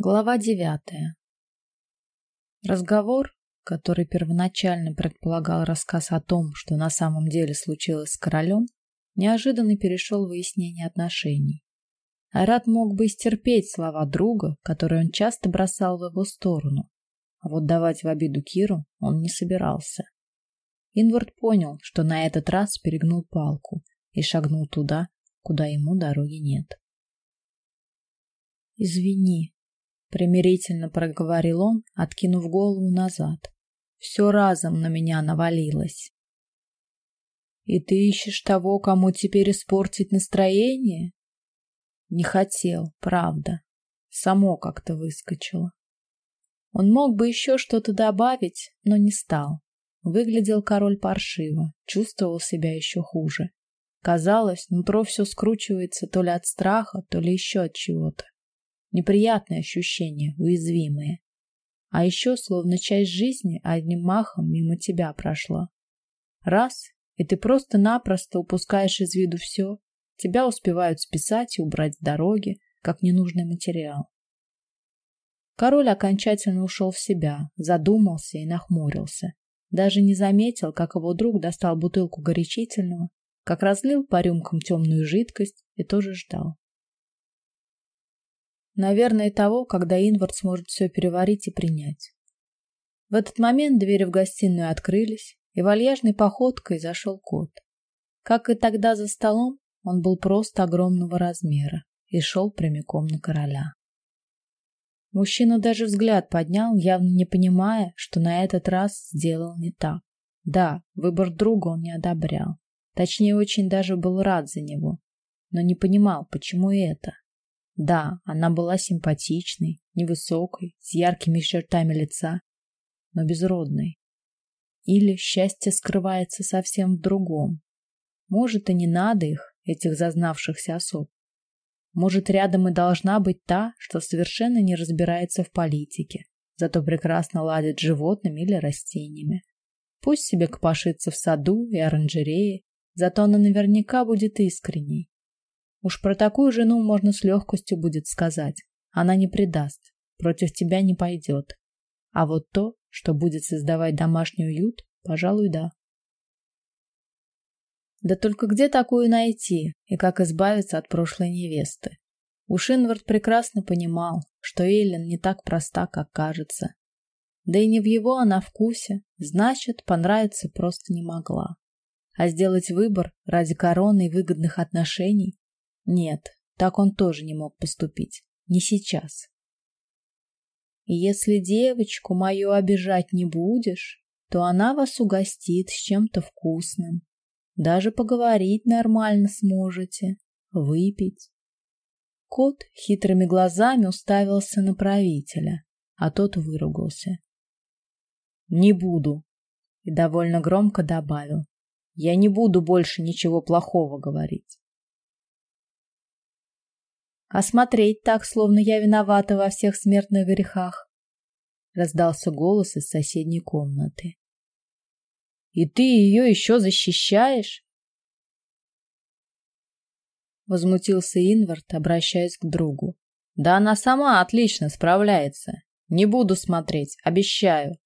Глава девятая. Разговор, который первоначально предполагал рассказ о том, что на самом деле случилось с королем, неожиданно перешел в выяснение отношений. Айрат мог бы стерпеть слова друга, которые он часто бросал в его сторону, а вот давать в обиду Киру он не собирался. Инвард понял, что на этот раз перегнул палку и шагнул туда, куда ему дороги нет. «Извини», примирительно проговорил он, откинув голову назад. Все разом на меня навалилось. И ты ищешь того, кому теперь испортить настроение? Не хотел, правда. Само как-то выскочило. Он мог бы еще что-то добавить, но не стал. Выглядел король паршиво, чувствовал себя еще хуже. Казалось, нутро все скручивается то ли от страха, то ли еще от чего-то. Неприятные ощущения, уязвимые. А еще словно часть жизни одним махом мимо тебя прошла. Раз, и ты просто-напросто упускаешь из виду все. Тебя успевают списать и убрать с дороги, как ненужный материал. Король окончательно ушел в себя, задумался и нахмурился. Даже не заметил, как его друг достал бутылку горячительного, как разлил по рюмкам темную жидкость и тоже ждал. Наверное, того, когда Инвард сможет все переварить и принять. В этот момент двери в гостиную открылись, и вальяжной походкой зашел кот. Как и тогда за столом, он был просто огромного размера и шел прямиком на короля. Мужчина даже взгляд поднял, явно не понимая, что на этот раз сделал не так. Да, выбор друга он не одобрял. Точнее, очень даже был рад за него, но не понимал, почему это. Да, она была симпатичной, невысокой, с яркими чертами лица, но безродной. Или счастье скрывается совсем в другом. Может, и не надо их, этих зазнавшихся особ. Может, рядом и должна быть та, что совершенно не разбирается в политике, зато прекрасно ладит с животными или растениями. Пусть себе копошится в саду и оранжерее, зато она наверняка будет искренней, Уж про такую жену можно с легкостью будет сказать. Она не предаст, против тебя не пойдет. А вот то, что будет создавать домашний уют, пожалуй, да. Да только где такую найти и как избавиться от прошлой невесты? Уж Инвард прекрасно понимал, что Эйлин не так проста, как кажется. Да и не в его она вкусе, значит, понравиться просто не могла. А сделать выбор ради короны и выгодных отношений нет, так он тоже не мог поступить. Не сейчас. если девочку мою обижать не будешь, то она вас угостит с чем-то вкусным. Даже поговорить нормально сможете, выпить. Кот хитрыми глазами уставился на правителя, а тот выругался. Не буду, и довольно громко добавил: я не буду больше ничего плохого говорить. А смотреть так, словно я виновата во всех смертных грехах. Раздался голос из соседней комнаты. И ты ее еще защищаешь? Возмутился Инвард, обращаясь к другу. Да она сама отлично справляется. Не буду смотреть, обещаю.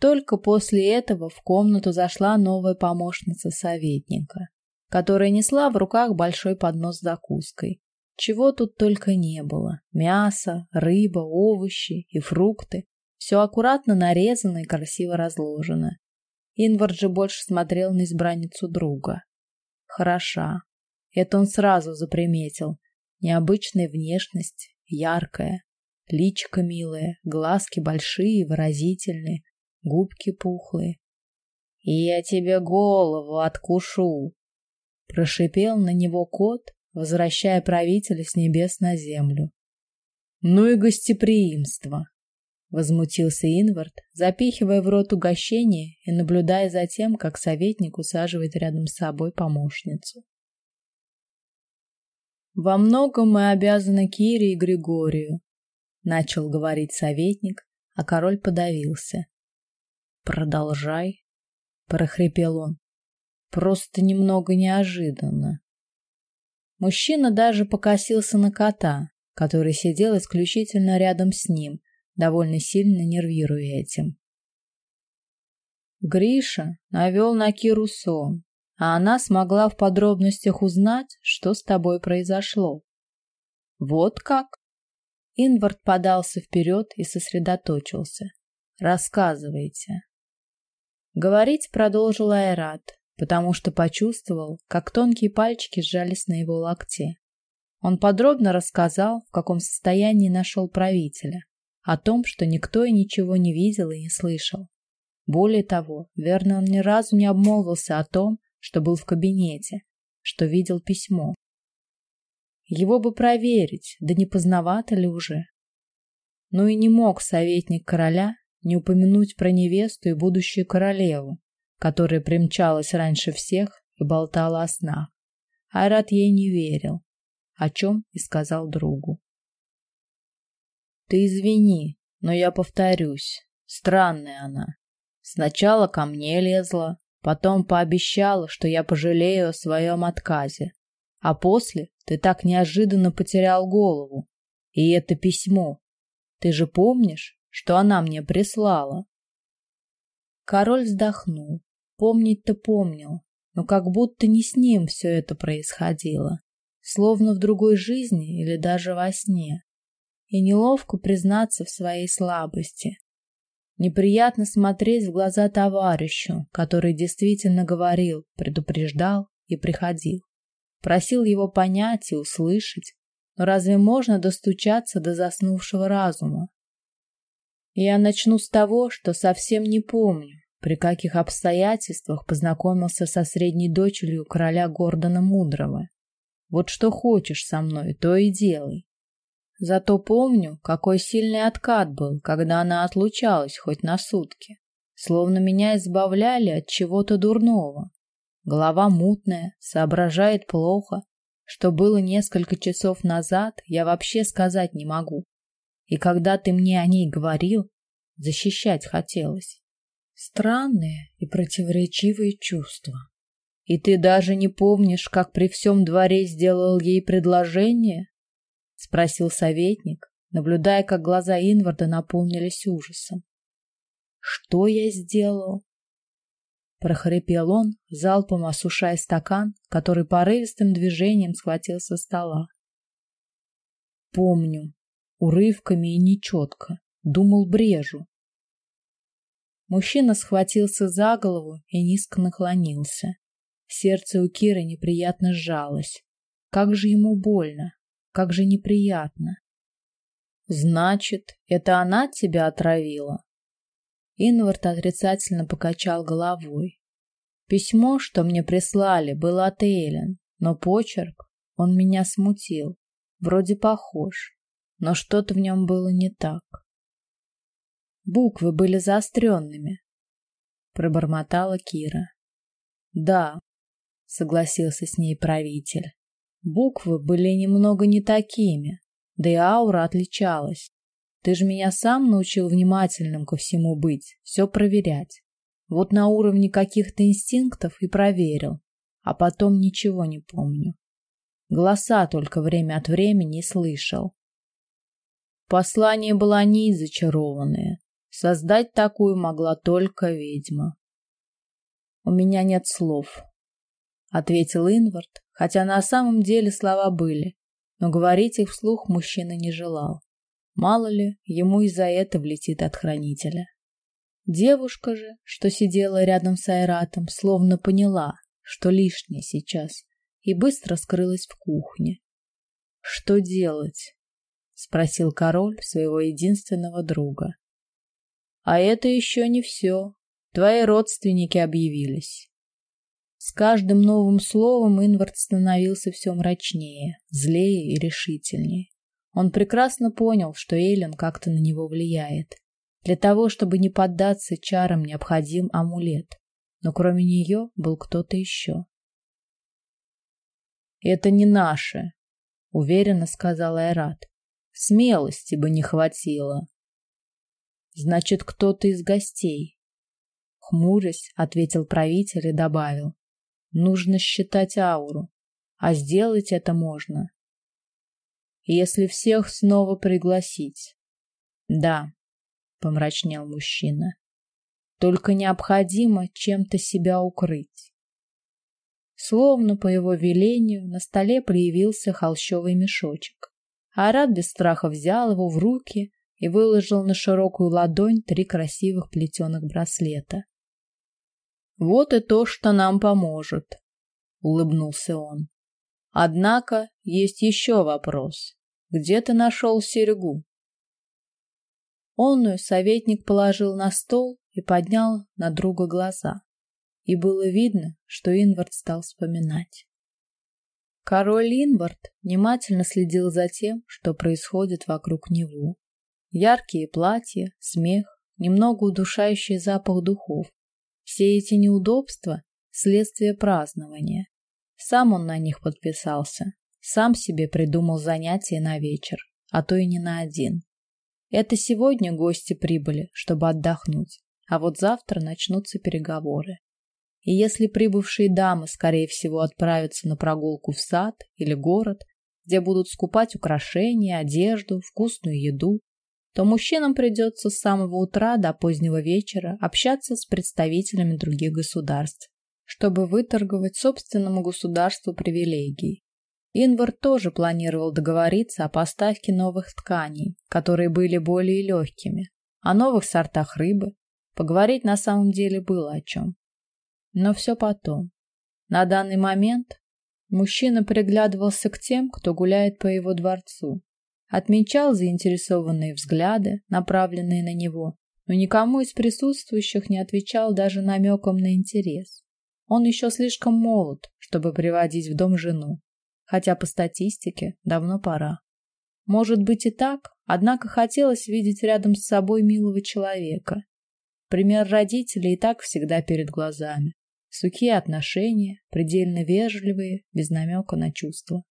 Только после этого в комнату зашла новая помощница советника которая несла в руках большой поднос с закуской. Чего тут только не было. Мясо, рыба, овощи и фрукты. Все аккуратно нарезано и красиво разложено. Инвард же больше смотрел на избранницу друга. Хороша. Это он сразу заприметил. Необычная внешность, яркая. Личико милое, глазки большие, и выразительные, губки пухлые. И я тебе голову откушу, Прошипел на него кот, возвращая правителя с небес на землю. Ну и гостеприимство, возмутился Инвард, запихивая в рот угощение и наблюдая за тем, как советник усаживает рядом с собой помощницу. Во многом мы обязаны Кире и Григорию, начал говорить советник, а король подавился. Продолжай, прохрипел он. Просто немного неожиданно. Мужчина даже покосился на кота, который сидел исключительно рядом с ним, довольно сильно нервируя этим. Гриша навел на Киру сон, а она смогла в подробностях узнать, что с тобой произошло. Вот как? Инвард подался вперед и сосредоточился. Рассказывайте. Говорить продолжил Айрат, потому что почувствовал, как тонкие пальчики сжались на его локте. Он подробно рассказал, в каком состоянии нашел правителя, о том, что никто и ничего не видел и не слышал. Более того, верно, он ни разу не обмолвился о том, что был в кабинете, что видел письмо. Его бы проверить, да не поздновато ли уже. Но и не мог советник короля не упомянуть про невесту и будущую королеву, которая примчалась раньше всех и болтала о снах. Айрат ей не верил, о чем и сказал другу. Ты извини, но я повторюсь. Странная она. Сначала ко мне лезла, потом пообещала, что я пожалею о своем отказе. А после ты так неожиданно потерял голову. И это письмо. Ты же помнишь, что она мне прислала? Король вздохнул. Помнить-то помнил, но как будто не с ним все это происходило, словно в другой жизни или даже во сне. И неловко признаться в своей слабости. Неприятно смотреть в глаза товарищу, который действительно говорил, предупреждал и приходил. Просил его понять и услышать, но разве можно достучаться до заснувшего разума? Я начну с того, что совсем не помню, при каких обстоятельствах познакомился со средней дочерью короля Гордона Мудрого. Вот что хочешь со мной, то и делай. Зато помню, какой сильный откат был, когда она отлучалась хоть на сутки. Словно меня избавляли от чего-то дурного. Голова мутная, соображает плохо. Что было несколько часов назад, я вообще сказать не могу. И когда ты мне о ней говорил, защищать хотелось. Странные и противоречивые чувства. И ты даже не помнишь, как при всем дворе сделал ей предложение? Спросил советник, наблюдая, как глаза Инварда наполнились ужасом. Что я сделал? Прохрипел он, залпом осушая стакан, который порывистым движением схватил со стола. Помню, урывками и нечетко, думал брежу, Мужчина схватился за голову и низко наклонился. Сердце у Киры неприятно сжалось. Как же ему больно, как же неприятно. Значит, это она тебя отравила? Инвард отрицательно покачал головой. Письмо, что мне прислали, было от Эйлен, но почерк, он меня смутил. Вроде похож, но что-то в нем было не так. Буквы были заостренными. Пробормотала Кира. Да, согласился с ней правитель. Буквы были немного не такими, да и аура отличалась. Ты же меня сам научил внимательным ко всему быть, все проверять. Вот на уровне каких-то инстинктов и проверил, а потом ничего не помню. Голоса только время от времени слышал. Послание было не зачарованное, Создать такую могла только ведьма. У меня нет слов, ответил Инвард, хотя на самом деле слова были, но говорить их вслух мужчина не желал. Мало ли, ему из-за этого влетит от хранителя. Девушка же, что сидела рядом с Айратом, словно поняла, что лишнее сейчас, и быстро скрылась в кухне. Что делать? спросил король своего единственного друга. А это еще не все. Твои родственники объявились. С каждым новым словом Инвард становился все мрачнее, злее и решительнее. Он прекрасно понял, что Эйлен как-то на него влияет. Для того, чтобы не поддаться чарам, необходим амулет. Но кроме нее был кто-то еще. «Это не наше», — уверенно сказал Айрат. «Смелости бы не хватило». Значит, кто-то из гостей. Хмурясь, ответил правитель и добавил. Нужно считать ауру. А сделать это можно. если всех снова пригласить. Да, помрачнел мужчина. Только необходимо чем-то себя укрыть. Словно по его велению на столе появился холщовый мешочек. Арат без страха взял его в руки и выложил на широкую ладонь три красивых плетеных браслета. Вот и то, что нам поможет, улыбнулся он. Однако есть еще вопрос. Где ты нашел серьгу? Онную советник положил на стол и поднял на друга глаза. И было видно, что Инвард стал вспоминать. Король Инвард внимательно следил за тем, что происходит вокруг него. Яркие платья, смех, немного удушающий запах духов. Все эти неудобства – следствие празднования. Сам он на них подписался, сам себе придумал занятие на вечер, а то и не на один. Это сегодня гости прибыли, чтобы отдохнуть, а вот завтра начнутся переговоры. И если прибывшие дамы, скорее всего, отправятся на прогулку в сад или город, где будут скупать украшения, одежду, вкусную еду, то мужчинам придется с самого утра до позднего вечера общаться с представителями других государств, чтобы выторговать собственному государству привилегии. Инвар тоже планировал договориться о поставке новых тканей, которые были более легкими, о новых сортах рыбы. Поговорить на самом деле было о чем. Но все потом. На данный момент мужчина приглядывался к тем, кто гуляет по его дворцу, отмечал заинтересованные взгляды, направленные на него, но никому из присутствующих не отвечал даже намеком на интерес. Он еще слишком молод, чтобы приводить в дом жену, хотя по статистике давно пора. Может быть и так, однако хотелось видеть рядом с собой милого человека. Пример родителей и так всегда перед глазами. Сухие отношения, предельно вежливые, без намека на чувства.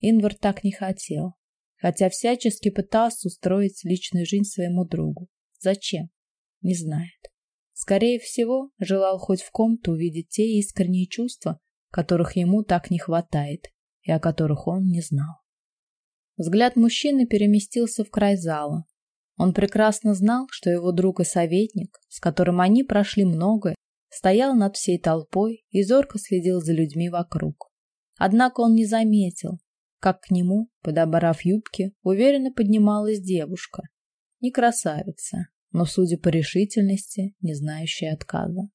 Инвар так не хотел, хотя всячески пытался устроить личную жизнь своему другу. Зачем? Не знает. Скорее всего, желал хоть в ком-то увидеть те искренние чувства, которых ему так не хватает и о которых он не знал. Взгляд мужчины переместился в край зала. Он прекрасно знал, что его друг и советник, с которым они прошли многое, стоял над всей толпой и зорко следил за людьми вокруг. Однако он не заметил, как к нему, подобрав юбки, уверенно поднималась девушка. Не красавица, но, судя по решительности, не знающая отказа.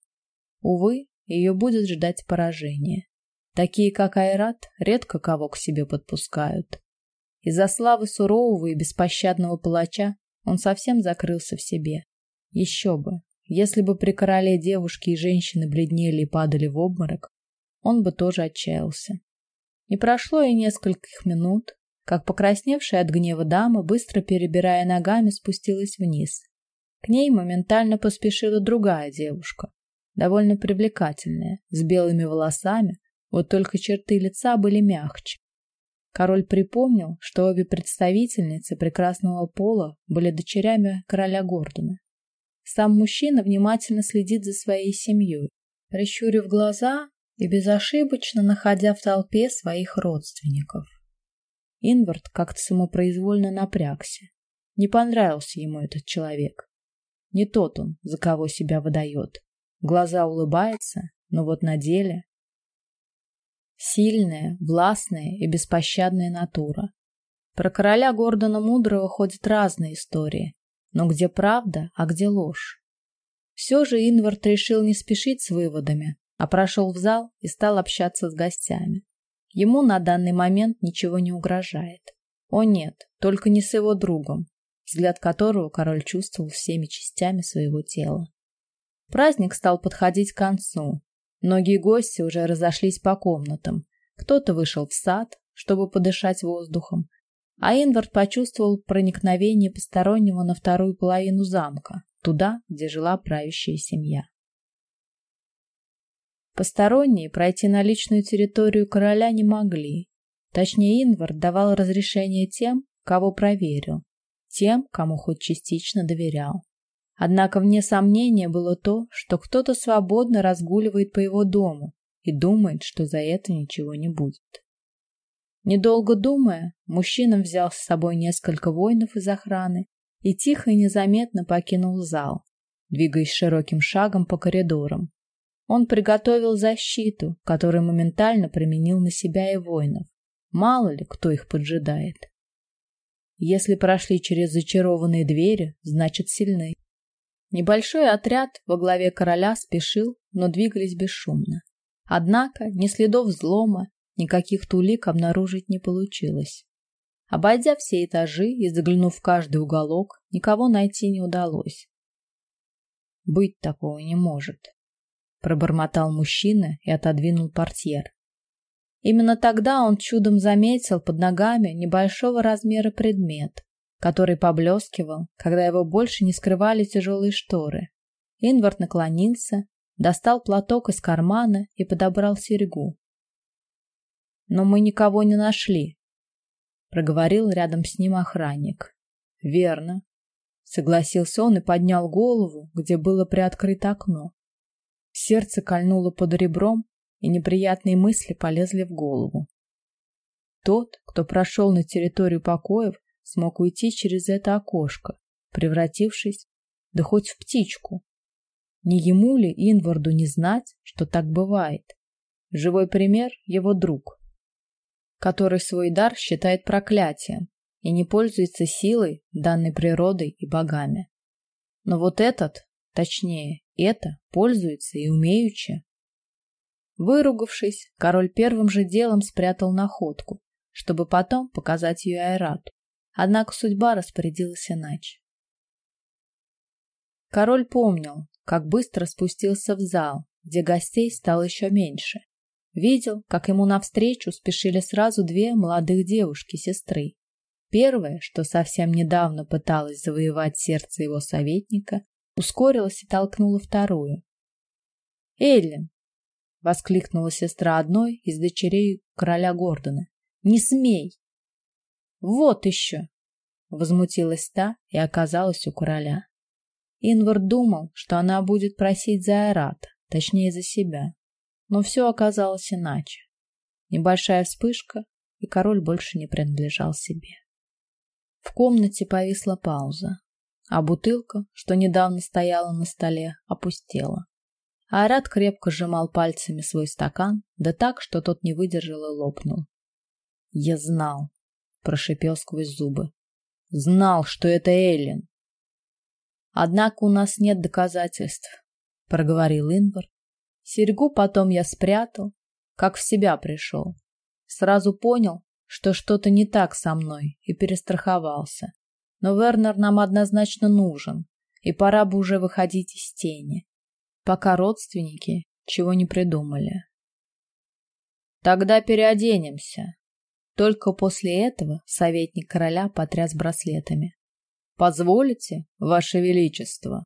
Увы, ее будет ждать поражение. Такие, как Айрат, редко кого к себе подпускают. Из-за славы сурового и беспощадного палача он совсем закрылся в себе. Еще бы, если бы при короле девушки и женщины бледнели и падали в обморок, он бы тоже отчаялся. Не прошло и нескольких минут, как покрасневшая от гнева дама, быстро перебирая ногами, спустилась вниз. К ней моментально поспешила другая девушка, довольно привлекательная, с белыми волосами, вот только черты лица были мягче. Король припомнил, что обе представительницы прекрасного пола были дочерями короля Гордона. Сам мужчина внимательно следит за своей семьей, прищурив глаза и безошибочно находя в толпе своих родственников. Инвард как-то самопроизвольно напрягся. Не понравился ему этот человек. Не тот он, за кого себя выдает. Глаза улыбается, но вот на деле Сильная, властная и беспощадная натура. Про короля Гордона Мудрого ходят разные истории, но где правда, а где ложь? Все же Инвард решил не спешить с выводами, а прошел в зал и стал общаться с гостями. Ему на данный момент ничего не угрожает. О нет, только не с его другом, взгляд которого король чувствовал всеми частями своего тела. Праздник стал подходить к концу, Многие гости уже разошлись по комнатам. Кто-то вышел в сад, чтобы подышать воздухом, а Инвард почувствовал проникновение постороннего на вторую половину замка, туда, где жила правящая семья. Посторонние пройти на личную территорию короля не могли. Точнее, Инвард давал разрешение тем, кого проверил, тем, кому хоть частично доверял. Однако вне сомнения было то, что кто-то свободно разгуливает по его дому и думает, что за это ничего не будет. Недолго думая, мужчина взял с собой несколько воинов из охраны и тихо и незаметно покинул зал, двигаясь широким шагом по коридорам. Он приготовил защиту, которую моментально применил на себя и воинов. Мало ли, кто их поджидает. Если прошли через зачарованные двери, значит сильны. Небольшой отряд во главе короля спешил, но двигались бесшумно. Однако ни следов взлома, никаких тулик обнаружить не получилось. Обойдя все этажи и заглянув в каждый уголок, никого найти не удалось. Быть такого не может, пробормотал мужчина и отодвинул портьер. Именно тогда он чудом заметил под ногами небольшого размера предмет, который поблескивал, когда его больше не скрывали тяжелые шторы. Инвард наклонился, достал платок из кармана и подобрал серьгу. Но мы никого не нашли, проговорил рядом с ним охранник. Верно, согласился он и поднял голову, где было приоткрыто окно. Сердце кольнуло под ребром, и неприятные мысли полезли в голову. Тот, кто прошел на территорию покоев, смог уйти через это окошко, превратившись, да хоть в птичку. Не ему ли Инварду не знать, что так бывает? Живой пример его друг, который свой дар считает проклятием и не пользуется силой, данной природой и богами. Но вот этот, точнее, это пользуется и умеючи. Выругавшись, король первым же делом спрятал находку, чтобы потом показать ее Айрату. Однако судьба распорядилась иначе. Король помнил, как быстро спустился в зал, где гостей стало еще меньше, Видел, как ему навстречу спешили сразу две молодых девушки-сестры. Первая, что совсем недавно пыталась завоевать сердце его советника, ускорилась и толкнула вторую. «Эллен!» — воскликнула сестра одной из дочерей короля Гордона. «Не смей!» «Вот еще!» — возмутилась та и оказалась у короля. Инвард думал, что она будет просить за Айрата, точнее за себя. Но все оказалось иначе. Небольшая вспышка, и король больше не принадлежал себе. В комнате повисла пауза, а бутылка, что недавно стояла на столе, опустела. Айрат крепко сжимал пальцами свой стакан, да так, что тот не выдержал и лопнул. «Я знал», — прошипел сквозь зубы. «Знал, что это Эллен». «Однако у нас нет доказательств», — проговорил Инвар, Серьгу потом я спрятал, как в себя пришел. Сразу понял, что что-то не так со мной и перестраховался. Но Вернер нам однозначно нужен, и пора бы уже выходить из тени, пока родственники чего не придумали. Тогда переоденемся. Только после этого советник короля потряс браслетами. Позволите, ваше величество?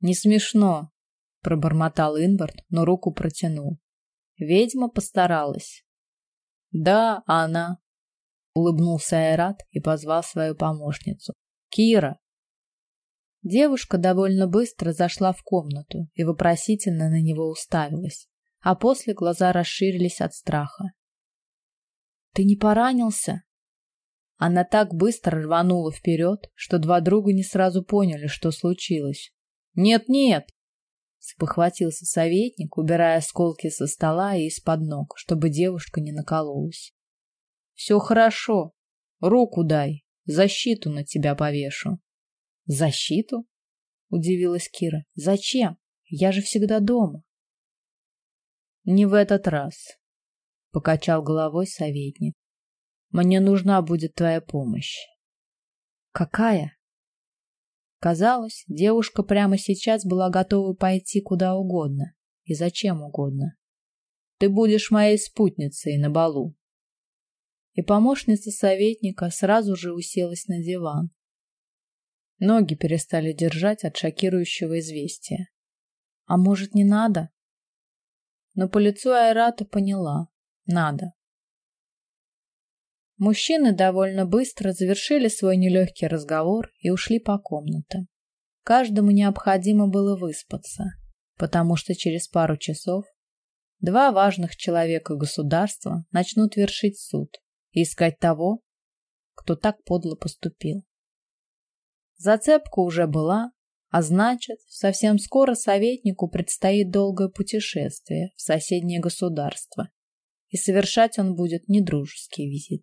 Не смешно, пробормотал Инвард, но руку протянул. Ведьма постаралась. Да, она. Улыбнулся Айрат и позвал свою помощницу. Кира. Девушка довольно быстро зашла в комнату и вопросительно на него уставилась, а после глаза расширились от страха. Ты не поранился? Она так быстро рванула вперед, что два друга не сразу поняли, что случилось. Нет, нет, Спохватился советник, убирая осколки со стола и из-под ног, чтобы девушка не накололась. Все хорошо. Руку дай. Защиту на тебя повешу. Защиту? Удивилась Кира. Зачем? Я же всегда дома. Не в этот раз, покачал головой советник. Мне нужна будет твоя помощь. Какая? Казалось, девушка прямо сейчас была готова пойти куда угодно и зачем угодно. Ты будешь моей спутницей на балу. И помощница советника сразу же уселась на диван. Ноги перестали держать от шокирующего известия. А может, не надо? Но по лицу Айрата поняла: надо. Мужчины довольно быстро завершили свой нелегкий разговор и ушли по комнатам. Каждому необходимо было выспаться, потому что через пару часов два важных человека государства начнут вершить суд, и искать того, кто так подло поступил. Зацепка уже была, а значит, совсем скоро советнику предстоит долгое путешествие в соседнее государство, и совершать он будет не дружеский визит.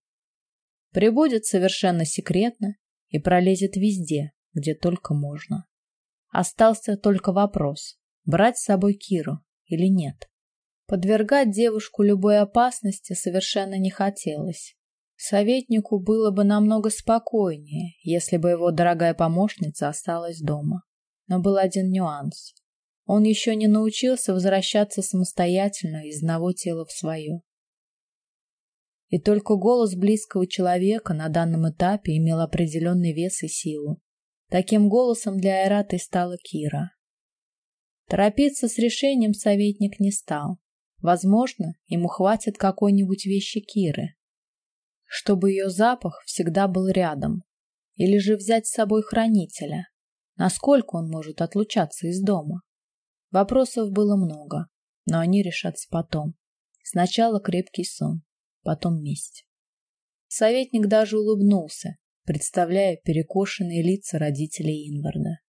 Прибудет совершенно секретно и пролезет везде, где только можно. Остался только вопрос, брать с собой Киру или нет. Подвергать девушку любой опасности совершенно не хотелось. Советнику было бы намного спокойнее, если бы его дорогая помощница осталась дома. Но был один нюанс. Он еще не научился возвращаться самостоятельно из одного тела в свое. И только голос близкого человека на данном этапе имел определенный вес и силу. Таким голосом для Айраты стала Кира. Торопиться с решением советник не стал. Возможно, ему хватит какой-нибудь вещи Киры, чтобы ее запах всегда был рядом, или же взять с собой хранителя. Насколько он может отлучаться из дома? Вопросов было много, но они решатся потом. Сначала крепкий сон, потом месть. Советник даже улыбнулся, представляя перекошенные лица родителей Инварда.